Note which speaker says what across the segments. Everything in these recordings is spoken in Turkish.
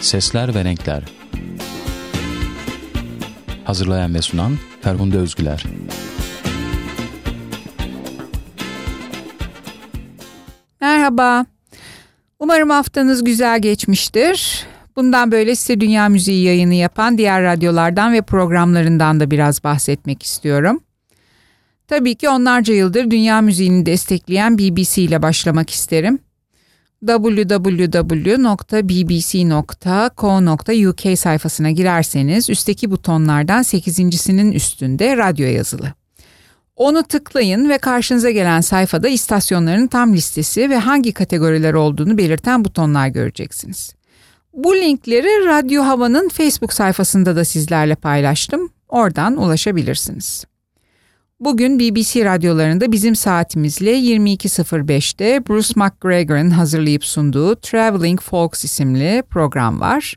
Speaker 1: Sesler ve Renkler Hazırlayan ve sunan Ferhunde Özgüler
Speaker 2: Merhaba. Umarım haftanız güzel geçmiştir. Bundan böyle size dünya müziği yayını yapan diğer radyolardan ve programlarından da biraz bahsetmek istiyorum. Tabii ki onlarca yıldır dünya müziğini destekleyen BBC ile başlamak isterim www.bbc.co.uk sayfasına girerseniz üstteki butonlardan 8.sinin üstünde radyo yazılı. Onu tıklayın ve karşınıza gelen sayfada istasyonların tam listesi ve hangi kategoriler olduğunu belirten butonlar göreceksiniz. Bu linkleri Radyo Hava'nın Facebook sayfasında da sizlerle paylaştım. Oradan ulaşabilirsiniz. Bugün BBC radyolarında bizim saatimizle 22.05'te Bruce McGregor'ın hazırlayıp sunduğu Traveling Folks isimli program var.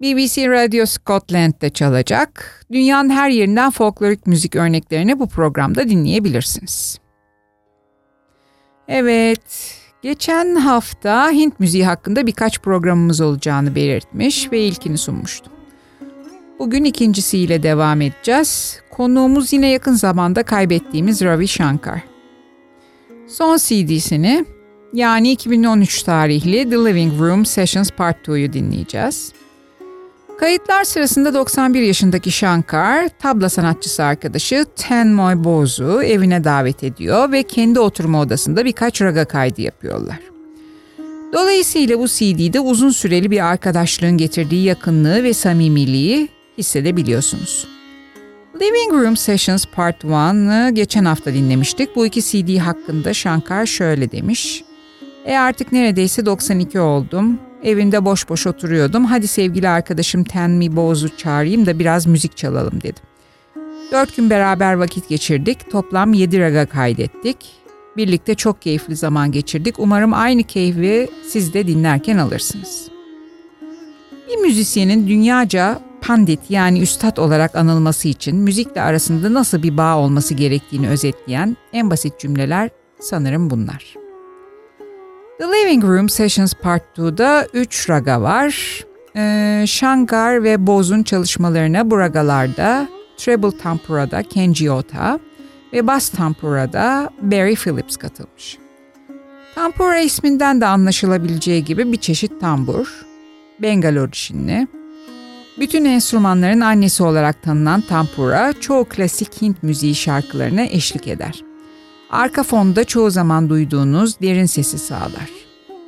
Speaker 2: BBC Radio Scotland'de çalacak. Dünyanın her yerinden folklorik müzik örneklerini bu programda dinleyebilirsiniz. Evet, geçen hafta Hint müziği hakkında birkaç programımız olacağını belirtmiş ve ilkini sunmuştum. Bugün ikincisiyle devam edeceğiz. Konuğumuz yine yakın zamanda kaybettiğimiz Ravi Shankar. Son CD'sini yani 2013 tarihli The Living Room Sessions Part 2'yu dinleyeceğiz. Kayıtlar sırasında 91 yaşındaki Shankar, tabla sanatçısı arkadaşı Tenmoy Bozu evine davet ediyor ve kendi oturma odasında birkaç raga kaydı yapıyorlar. Dolayısıyla bu CD'de uzun süreli bir arkadaşlığın getirdiği yakınlığı ve samimiliği hissedebiliyorsunuz. Living Room Sessions Part 1'ı geçen hafta dinlemiştik. Bu iki CD hakkında Shankar şöyle demiş. E artık neredeyse 92 oldum. Evimde boş boş oturuyordum. Hadi sevgili arkadaşım Tenmi Boz'u çağırayım da biraz müzik çalalım dedim. Dört gün beraber vakit geçirdik. Toplam 7 raga kaydettik. Birlikte çok keyifli zaman geçirdik. Umarım aynı keyfi siz de dinlerken alırsınız. Bir müzisyenin dünyaca pandit yani üstad olarak anılması için müzikle arasında nasıl bir bağ olması gerektiğini özetleyen en basit cümleler sanırım bunlar. The Living Room Sessions Part 2'da 3 raga var. Ee, Shankar ve Boz'un çalışmalarına bu ragalarda treble tampura'da Kenji Ota ve bass tampura'da Barry Phillips katılmış. Tampura isminden de anlaşılabileceği gibi bir çeşit tambur, Bengal orijinli, bütün enstrümanların annesi olarak tanınan tampura çoğu klasik Hint müziği şarkılarına eşlik eder. Arka fonda çoğu zaman duyduğunuz derin sesi sağlar.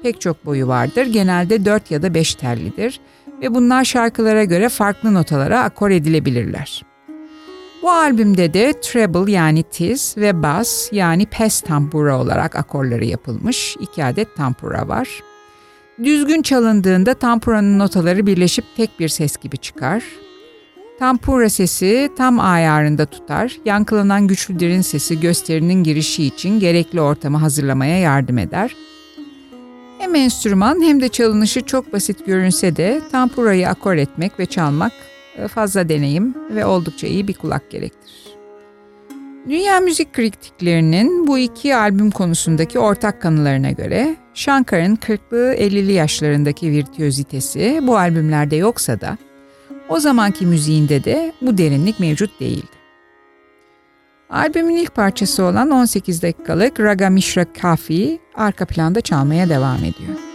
Speaker 2: Pek çok boyu vardır, genelde 4 ya da 5 tellidir ve bunlar şarkılara göre farklı notalara akor edilebilirler. Bu albümde de treble yani tiz ve bass yani pes tampura olarak akorları yapılmış iki adet tampura var. Düzgün çalındığında tampuranın notaları birleşip tek bir ses gibi çıkar. Tampura sesi tam ayarında tutar, yankılanan güçlü derin sesi gösterinin girişi için gerekli ortamı hazırlamaya yardım eder. Hem enstrüman hem de çalınışı çok basit görünse de tampurayı akor etmek ve çalmak e, fazla deneyim ve oldukça iyi bir kulak gerektirir. Dünya müzik kritiklerinin bu iki albüm konusundaki ortak kanılarına göre Shankar'ın 40'lı 50'li yaşlarındaki virtüözitesi bu albümlerde yoksa da o zamanki müziğinde de bu derinlik mevcut değildi. Albümün ilk parçası olan 18 dakikalık Raga Mishra Kafi arka planda çalmaya devam ediyor.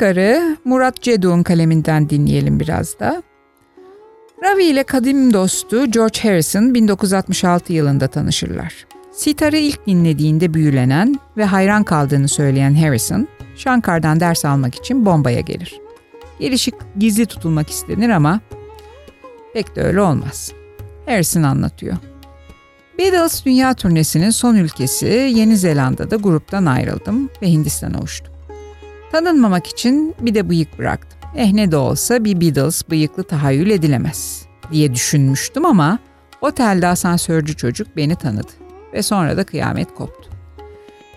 Speaker 2: Shankar'ı Murat Ceduk'un kaleminden dinleyelim biraz da. Ravi ile kadim dostu George Harrison 1966 yılında tanışırlar. Sitarı ilk dinlediğinde büyülenen ve hayran kaldığını söyleyen Harrison, Shankar'dan ders almak için Bombay'a gelir. Gelişik gizli tutulmak istenir ama pek de öyle olmaz. Harrison anlatıyor. Beatles dünya turnesinin son ülkesi Yeni Zelanda'da gruptan ayrıldım ve Hindistan'a uçtum. Tanınmamak için bir de bıyık bıraktım. Eh ne de olsa bir Beatles bıyıklı tahayyül edilemez diye düşünmüştüm ama otelde asansörcü çocuk beni tanıdı ve sonra da kıyamet koptu.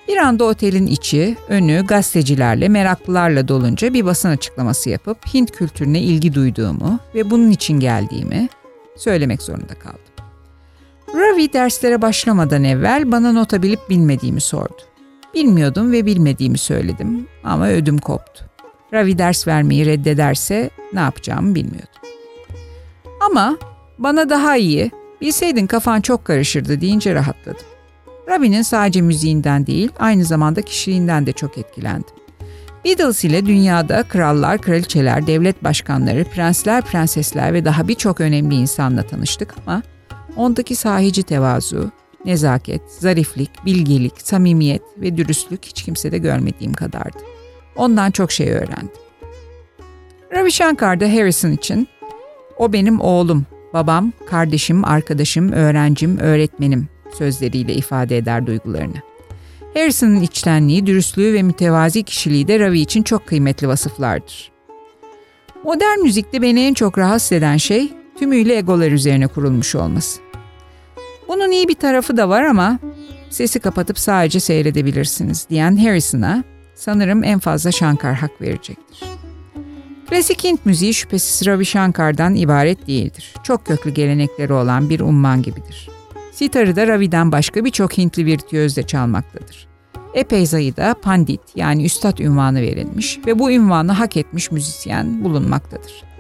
Speaker 2: Bir anda otelin içi, önü gazetecilerle, meraklılarla dolunca bir basın açıklaması yapıp Hint kültürüne ilgi duyduğumu ve bunun için geldiğimi söylemek zorunda kaldım. Ravi derslere başlamadan evvel bana nota bilip bilmediğimi sordu. Bilmiyordum ve bilmediğimi söyledim ama ödüm koptu. Ravi ders vermeyi reddederse ne yapacağımı bilmiyordum. Ama bana daha iyi, bilseydin kafan çok karışırdı deyince rahatladım. Ravi'nin sadece müziğinden değil, aynı zamanda kişiliğinden de çok etkilendim. Beatles ile dünyada krallar, kraliçeler, devlet başkanları, prensler, prensesler ve daha birçok önemli insanla tanıştık ama ondaki sahici tevazu, nezaket, zariflik, bilgelik, samimiyet ve dürüstlük hiç kimsede görmediğim kadardı. Ondan çok şey öğrendim. Ravi Shankar da Harrison için o benim oğlum, babam, kardeşim, arkadaşım, öğrencim, öğretmenim sözleriyle ifade eder duygularını. Harrison'ın içtenliği, dürüstlüğü ve mütevazi kişiliği de Ravi için çok kıymetli vasıflardır. Modern müzikte beni en çok rahatsız eden şey tümüyle egolar üzerine kurulmuş olması. Bunun iyi bir tarafı da var ama sesi kapatıp sadece seyredebilirsiniz diyen Harrison'a sanırım en fazla Shankar hak verecektir. Klasik Hint müziği şüphesiz Ravi Shankar'dan ibaret değildir. Çok köklü gelenekleri olan bir umman gibidir. Sitarı da Ravi'den başka birçok Hintli virtüözle çalmaktadır. Epey sayıda pandit yani üstad ünvanı verilmiş ve bu ünvanı hak etmiş müzisyen bulunmaktadır.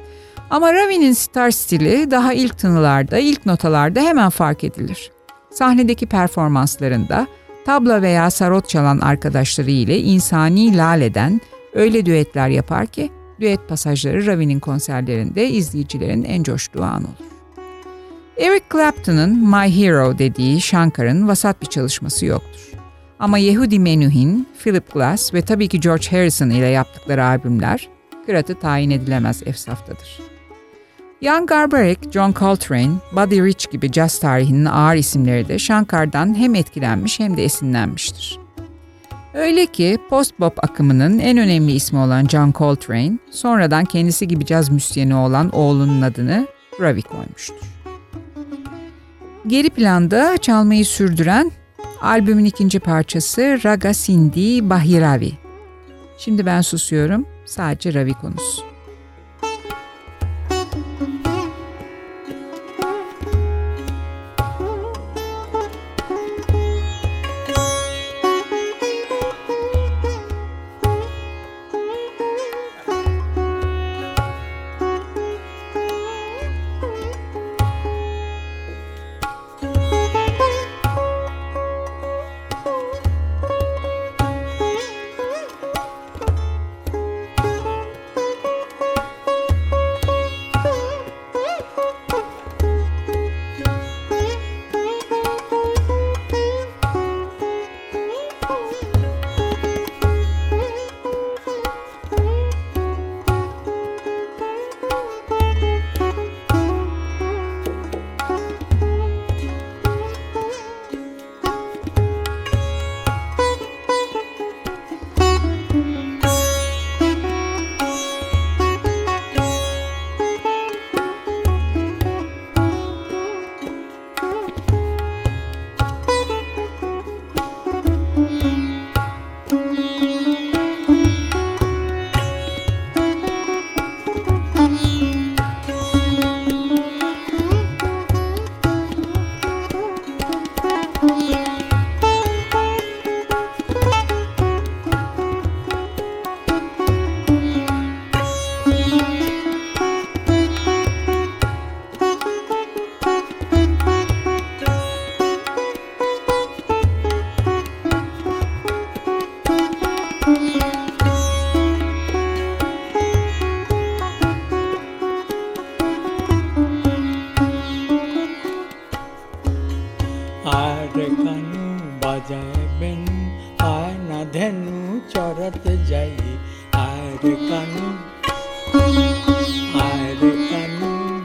Speaker 2: Ama Ravi'nin sitar stili daha ilk tınılarda, ilk notalarda hemen fark edilir. Sahnedeki performanslarında tabla veya sarot çalan arkadaşları ile insani laleden öyle düetler yapar ki düet pasajları Ravi'nin konserlerinde izleyicilerin en coştuğu an olur. Eric Clapton'ın My Hero dediği Shankar'ın vasat bir çalışması yoktur. Ama Yehudi Menuhin, Philip Glass ve tabii ki George Harrison ile yaptıkları albümler kıratı tayin edilemez efsaftadır. Jan Garbarek, John Coltrane, Buddy Rich gibi caz tarihinin ağır isimleri de Shankar'dan hem etkilenmiş hem de esinlenmiştir. Öyle ki post-bop akımının en önemli ismi olan John Coltrane, sonradan kendisi gibi caz müzisyeni olan oğlunun adını Ravi koymuştur. Geri planda çalmayı sürdüren albümün ikinci parçası Raga Sindi Bahiravi. Şimdi ben susuyorum, sadece Ravi konusu.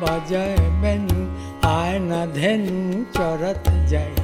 Speaker 3: बजबन् आय नधेनु चरत
Speaker 2: जय।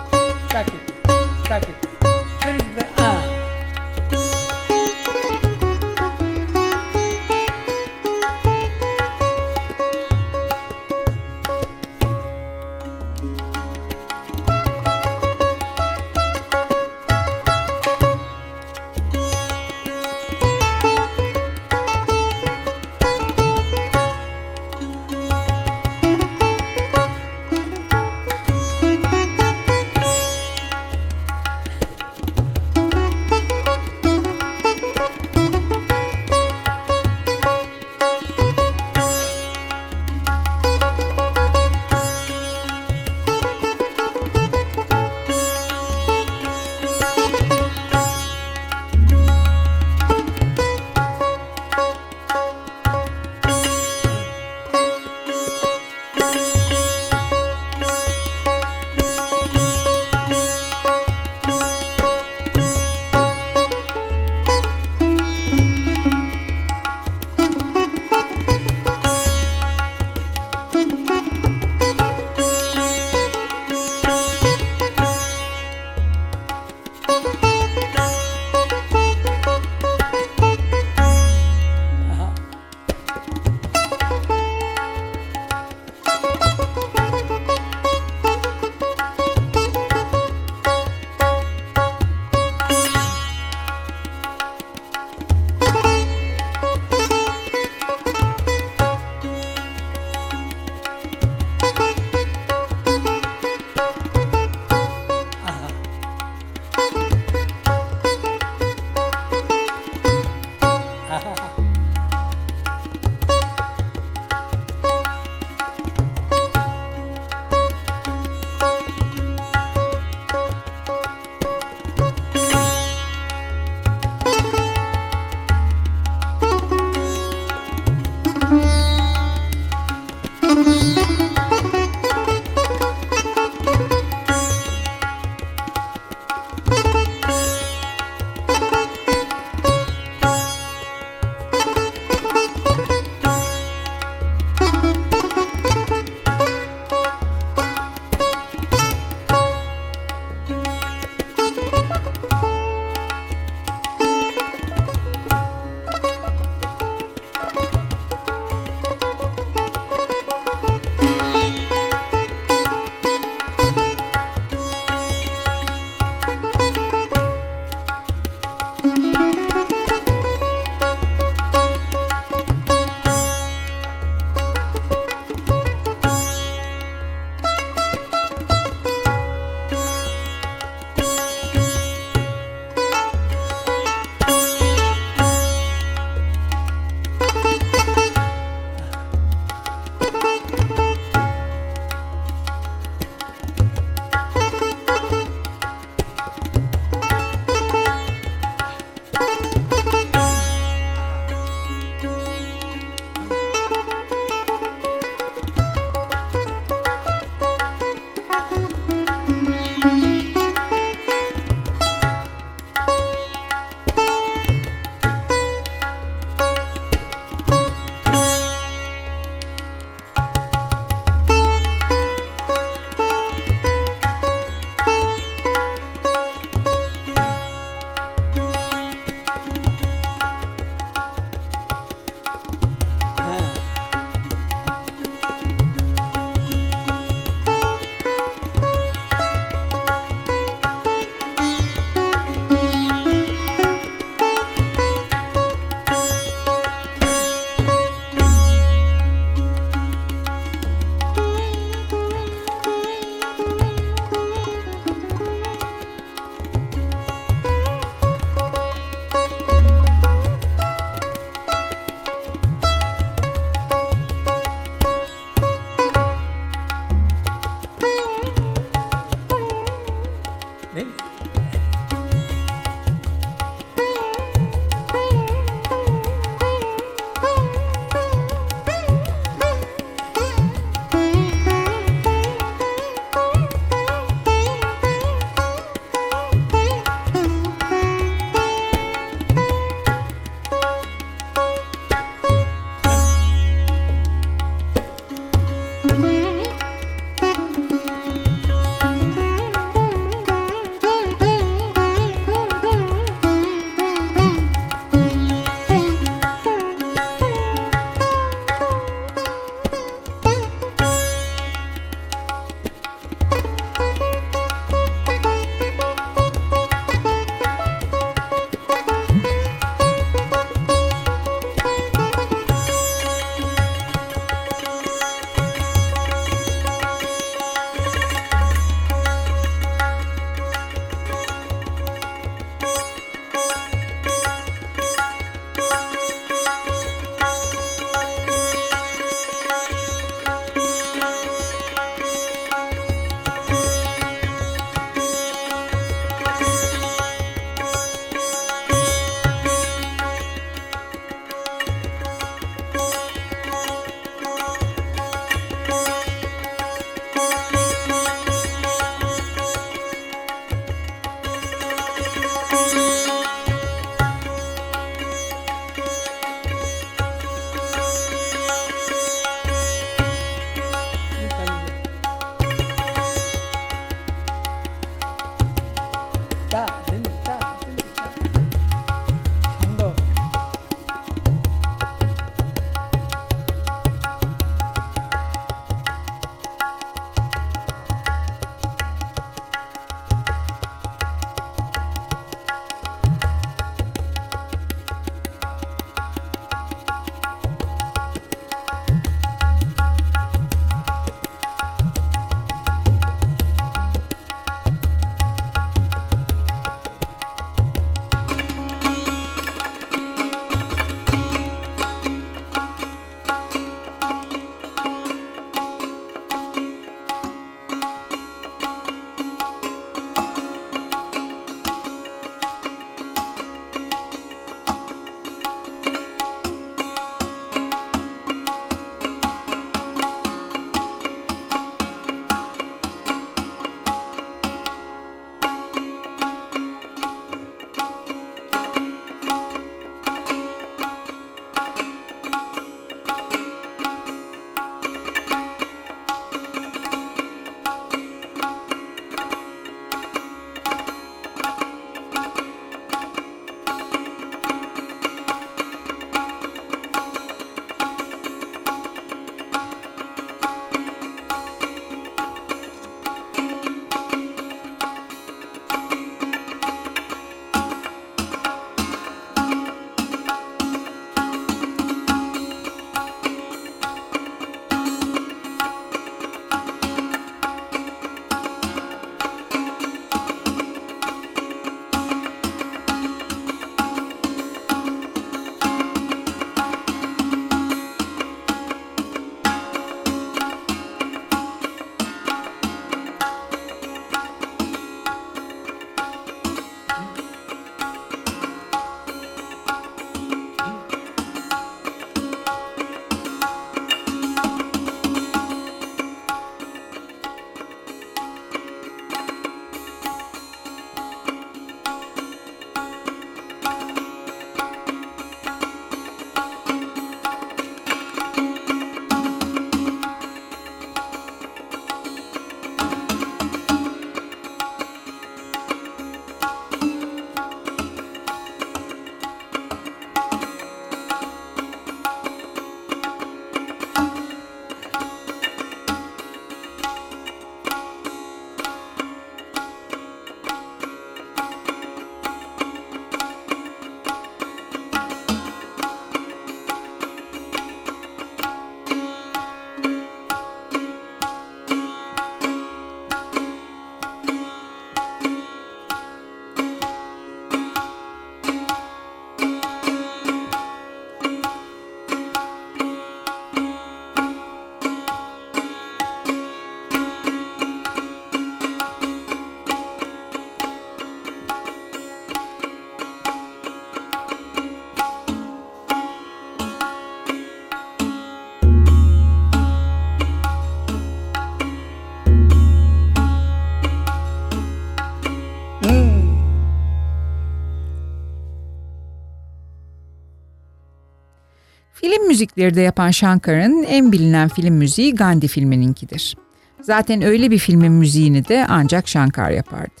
Speaker 2: Müzikleri de yapan Shankar'ın en bilinen film müziği Gandhi filmininkidir. Zaten öyle bir filmin müziğini de ancak Shankar yapardı.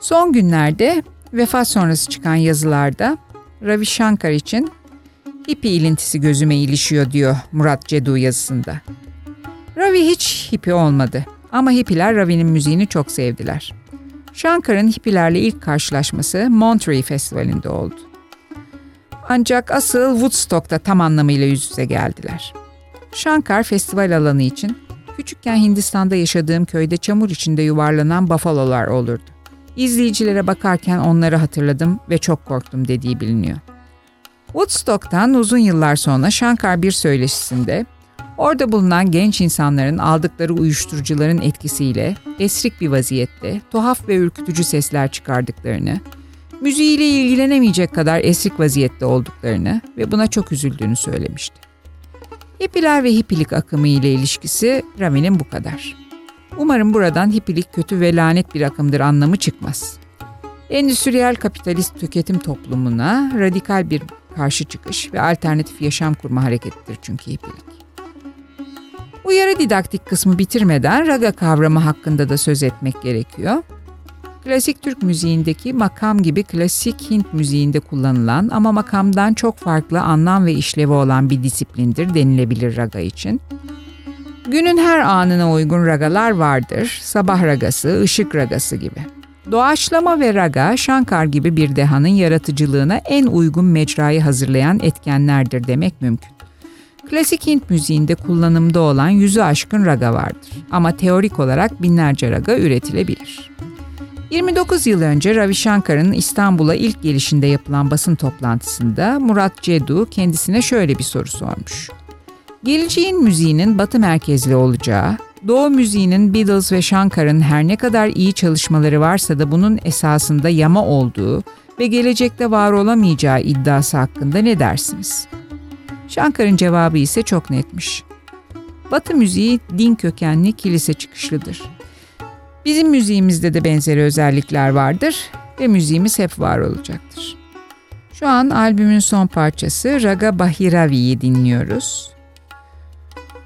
Speaker 2: Son günlerde vefat sonrası çıkan yazılarda Ravi Shankar için hippie ilintisi gözüme ilişiyor diyor Murat Cedu yazısında. Ravi hiç hippie olmadı ama hippiler Ravi'nin müziğini çok sevdiler. Shankar'ın hippilerle ilk karşılaşması Monterey Festivali'nde oldu. Ancak asıl Woodstock'ta tam anlamıyla yüz yüze geldiler. Shankar festival alanı için küçükken Hindistan'da yaşadığım köyde çamur içinde yuvarlanan bafalolar olurdu. İzleyicilere bakarken onları hatırladım ve çok korktum dediği biliniyor. Woodstock'tan uzun yıllar sonra Shankar bir söyleşisinde orada bulunan genç insanların aldıkları uyuşturucuların etkisiyle esrik bir vaziyette tuhaf ve ürkütücü sesler çıkardıklarını, müziğiyle ilgilenemeyecek kadar esrik vaziyette olduklarını ve buna çok üzüldüğünü söylemişti. Hippiler ve hippilik akımı ile ilişkisi Ravi'nin bu kadar. Umarım buradan hippilik kötü ve lanet bir akımdır anlamı çıkmaz. Endüstriyel kapitalist tüketim toplumuna radikal bir karşı çıkış ve alternatif yaşam kurma hareketidir çünkü hippilik. Uyarı didaktik kısmı bitirmeden raga kavramı hakkında da söz etmek gerekiyor. Klasik Türk müziğindeki makam gibi klasik Hint müziğinde kullanılan ama makamdan çok farklı anlam ve işlevi olan bir disiplindir denilebilir raga için. Günün her anına uygun ragalar vardır. Sabah ragası, ışık ragası gibi. Doğaçlama ve raga, Shankar gibi bir dehanın yaratıcılığına en uygun mecrayı hazırlayan etkenlerdir demek mümkün. Klasik Hint müziğinde kullanımda olan yüzü aşkın raga vardır. Ama teorik olarak binlerce raga üretilebilir. 29 yıl önce Ravi Shankar'ın İstanbul'a ilk gelişinde yapılan basın toplantısında Murat Cedu kendisine şöyle bir soru sormuş. Geleceğin müziğinin batı merkezli olacağı, Doğu müziğinin Beatles ve Shankar'ın her ne kadar iyi çalışmaları varsa da bunun esasında yama olduğu ve gelecekte var olamayacağı iddiası hakkında ne dersiniz? Shankar'ın cevabı ise çok netmiş. Batı müziği din kökenli kilise çıkışlıdır. Bizim müziğimizde de benzeri özellikler vardır ve müziğimiz hep var olacaktır. Şu an albümün son parçası Raga Bahiravi'yi dinliyoruz.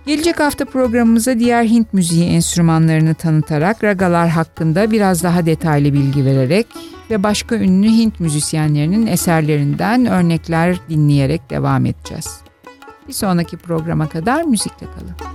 Speaker 2: Gelecek hafta programımıza diğer Hint müziği enstrümanlarını tanıtarak ragalar hakkında biraz daha detaylı bilgi vererek ve başka ünlü Hint müzisyenlerinin eserlerinden örnekler dinleyerek devam edeceğiz. Bir sonraki programa kadar müzikle kalın.